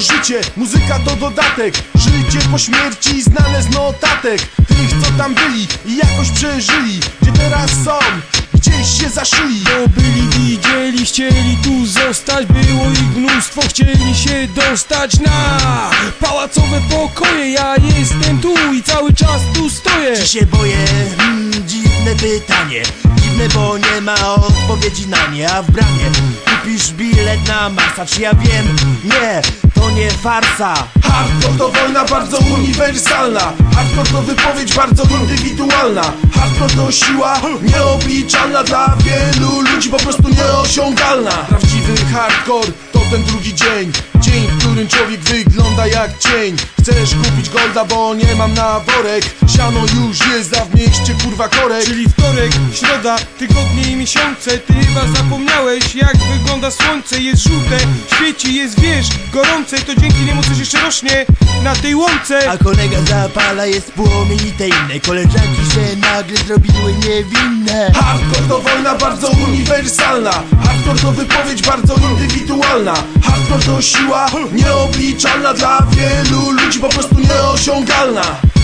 Życie, muzyka to dodatek. Życie po śmierci znane z notatek. Tych co tam byli i jakoś przeżyli Gdzie teraz są, gdzieś się zaszyli To byli, widzieli, chcieli tu zostać. Było ich mnóstwo, chcieli się dostać na Pałacowe pokoje. Ja jestem tu i cały czas tu stoję. Czy się boję? Hmm, dziwne pytanie. Dziwne, bo nie ma odpowiedzi na nie A w bramie kupisz bilet na Marsa. Czy ja wiem? Nie, to nie farsa Hardcore to wojna bardzo uniwersalna. Hardcore to wypowiedź bardzo indywidualna. Hardcore to siła nieobliczalna Dla wielu ludzi po prostu nieosiągalna. Prawdziwy hardcore to ten drugi dzień. Dzień, w którym człowiek wygląda jak cień. Chcesz kupić golda, bo nie mam na worek Siano już jest, a w mieście kurwa korek. Czyli wtorek, środa, tygodnie i miesiące. Ty chyba zapomniałeś jak wygląda słońce. Jest żółte, świeci, jest wiesz, gorące. To dzięki niemu coś jeszcze rośnie na tej łące. A kolega zapala, jest płomień i te inne Koleżanki się nagle zrobiły niewinne. Hardcore to wojna bardzo uniwersalna. Hardcore to wypowiedź bardzo indywidualna. Hardcore to siła nieobliczalna Dla wielu ludzi po prostu nieosiągalna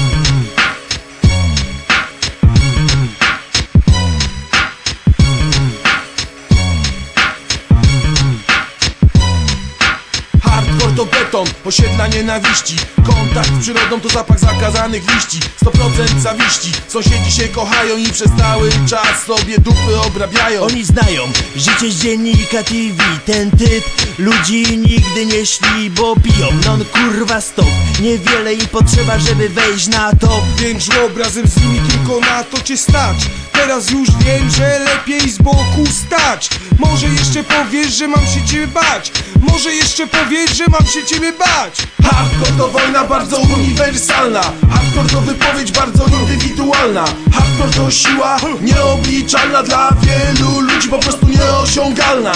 Beton, osiedla nienawiści. Kontakt z przyrodą to zapach zakazanych liści. 100% zawiści. Sąsiedzi się kochają i przez cały czas sobie dupy obrabiają. Oni znają życie z dziennika TV Ten typ ludzi nigdy nie śni, bo piją. Non kurwa stop. Niewiele im potrzeba, żeby wejść na top. Wiem, że obrazem z nimi tylko na to cię stać. Teraz już wiem, że lepiej z boku stać. Może jeszcze powiesz, że mam się ciebie bać. Może jeszcze powiesz, że mam się ciebie bać. Hardcore to wojna bardzo uniwersalna. Hardcore to wypowiedź bardzo indywidualna. Hardcore to siła nieobliczalna Dla wielu ludzi po prostu nieosiągalna